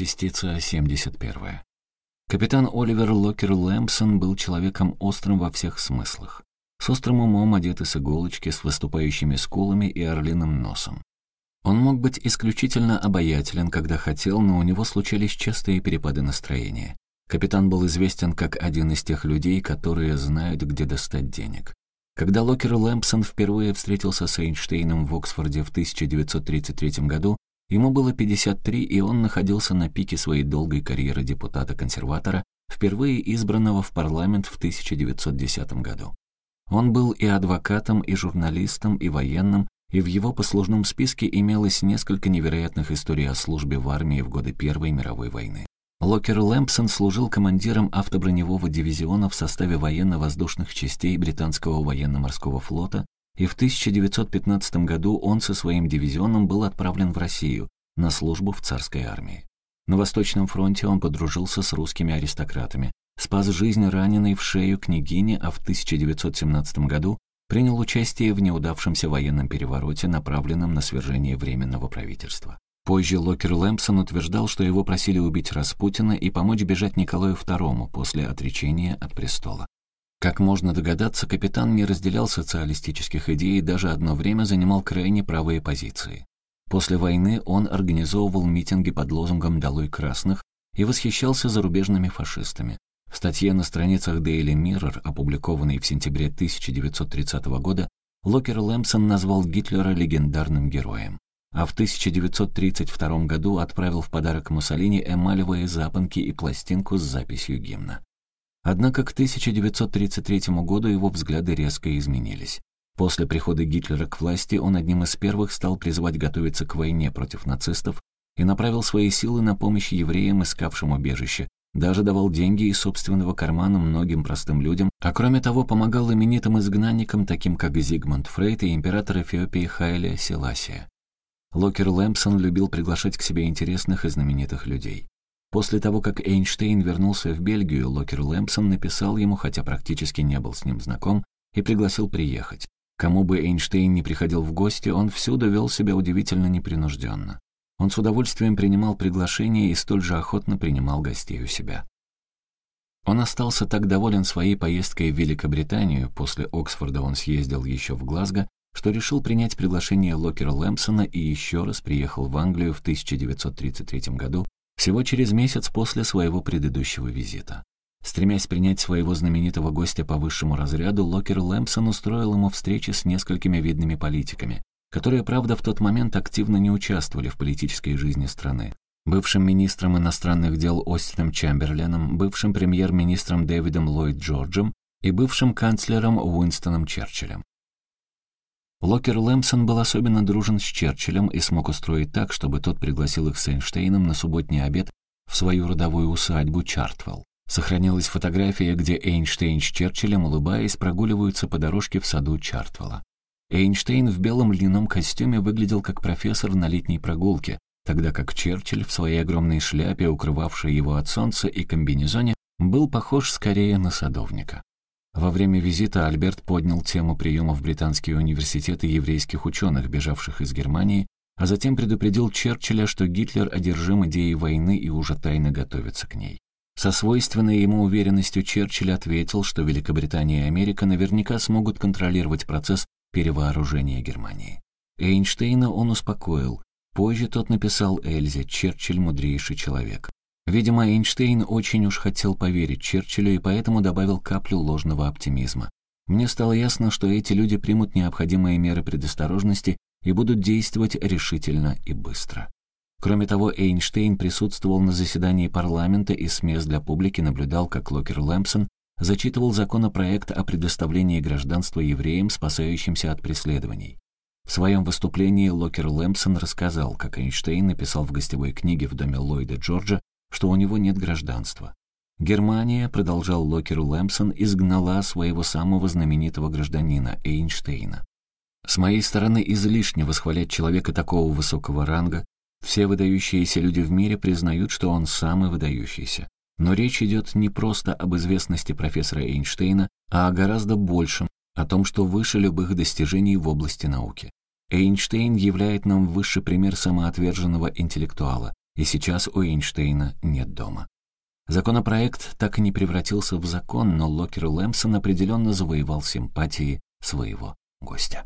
Частица 71. Капитан Оливер Локер Лэмпсон был человеком острым во всех смыслах. С острым умом, одетый с иголочки, с выступающими скулами и орлиным носом. Он мог быть исключительно обаятелен, когда хотел, но у него случались частые перепады настроения. Капитан был известен как один из тех людей, которые знают, где достать денег. Когда Локер Лэмпсон впервые встретился с Эйнштейном в Оксфорде в 1933 году, ему было 53, и он находился на пике своей долгой карьеры депутата-консерватора, впервые избранного в парламент в 1910 году. Он был и адвокатом, и журналистом, и военным, и в его послужном списке имелось несколько невероятных историй о службе в армии в годы Первой мировой войны. Локер Лэмпсон служил командиром автоброневого дивизиона в составе военно-воздушных частей британского военно-морского флота, и в 1915 году он со своим дивизионом был отправлен в Россию на службу в царской армии. На Восточном фронте он подружился с русскими аристократами, спас жизнь раненой в шею княгини, а в 1917 году принял участие в неудавшемся военном перевороте, направленном на свержение Временного правительства. Позже Локер Лэмпсон утверждал, что его просили убить Распутина и помочь бежать Николаю II после отречения от престола. Как можно догадаться, капитан не разделял социалистических идей и даже одно время занимал крайне правые позиции. После войны он организовывал митинги под лозунгом «Долой красных» и восхищался зарубежными фашистами. В статье на страницах Daily Mirror, опубликованной в сентябре 1930 года, Локер Лэмпсон назвал Гитлера легендарным героем а в 1932 году отправил в подарок Муссолини эмалевые запонки и пластинку с записью гимна. Однако к 1933 году его взгляды резко изменились. После прихода Гитлера к власти он одним из первых стал призывать готовиться к войне против нацистов и направил свои силы на помощь евреям, искавшим убежище, даже давал деньги из собственного кармана многим простым людям, а кроме того помогал именитым изгнанникам, таким как Зигмунд Фрейд и император Эфиопии Хайле Селасия. Локер Лэмпсон любил приглашать к себе интересных и знаменитых людей. После того, как Эйнштейн вернулся в Бельгию, Локер Лэмпсон написал ему, хотя практически не был с ним знаком, и пригласил приехать. Кому бы Эйнштейн не приходил в гости, он всюду вел себя удивительно непринужденно. Он с удовольствием принимал приглашения и столь же охотно принимал гостей у себя. Он остался так доволен своей поездкой в Великобританию, после Оксфорда он съездил еще в Глазго, что решил принять приглашение Локера Лэмпсона и еще раз приехал в Англию в 1933 году, всего через месяц после своего предыдущего визита. Стремясь принять своего знаменитого гостя по высшему разряду, Локер Лэмпсон устроил ему встречи с несколькими видными политиками, которые, правда, в тот момент активно не участвовали в политической жизни страны. Бывшим министром иностранных дел Остином Чамберленом, бывшим премьер-министром Дэвидом Ллойд Джорджем и бывшим канцлером Уинстоном Черчиллем. Локер Лэмпсон был особенно дружен с Черчиллем и смог устроить так, чтобы тот пригласил их с Эйнштейном на субботний обед в свою родовую усадьбу Чартвелл. Сохранилась фотография, где Эйнштейн с Черчиллем, улыбаясь, прогуливаются по дорожке в саду Чартвелла. Эйнштейн в белом льняном костюме выглядел как профессор на летней прогулке, тогда как Черчилль в своей огромной шляпе, укрывавшей его от солнца и комбинезоне, был похож скорее на садовника. Во время визита Альберт поднял тему приема в британские университеты еврейских ученых, бежавших из Германии, а затем предупредил Черчилля, что Гитлер одержим идеей войны и уже тайно готовится к ней. Со свойственной ему уверенностью Черчилль ответил, что Великобритания и Америка наверняка смогут контролировать процесс перевооружения Германии. Эйнштейна он успокоил. Позже тот написал Эльзе «Черчилль – мудрейший человек». Видимо, Эйнштейн очень уж хотел поверить Черчиллю и поэтому добавил каплю ложного оптимизма. Мне стало ясно, что эти люди примут необходимые меры предосторожности и будут действовать решительно и быстро. Кроме того, Эйнштейн присутствовал на заседании парламента и с мест для публики наблюдал, как Локер Лэмпсон зачитывал законопроект о предоставлении гражданства евреям, спасающимся от преследований. В своем выступлении Локер Лэмпсон рассказал, как Эйнштейн написал в гостевой книге в доме Ллойда Джорджа что у него нет гражданства. Германия, продолжал Локер Лэмпсон, изгнала своего самого знаменитого гражданина Эйнштейна. С моей стороны излишне восхвалять человека такого высокого ранга. Все выдающиеся люди в мире признают, что он самый выдающийся. Но речь идет не просто об известности профессора Эйнштейна, а о гораздо большем, о том, что выше любых достижений в области науки. Эйнштейн являет нам высший пример самоотверженного интеллектуала, И сейчас у Эйнштейна нет дома. Законопроект так и не превратился в закон, но Локер Лэмпсон определенно завоевал симпатии своего гостя.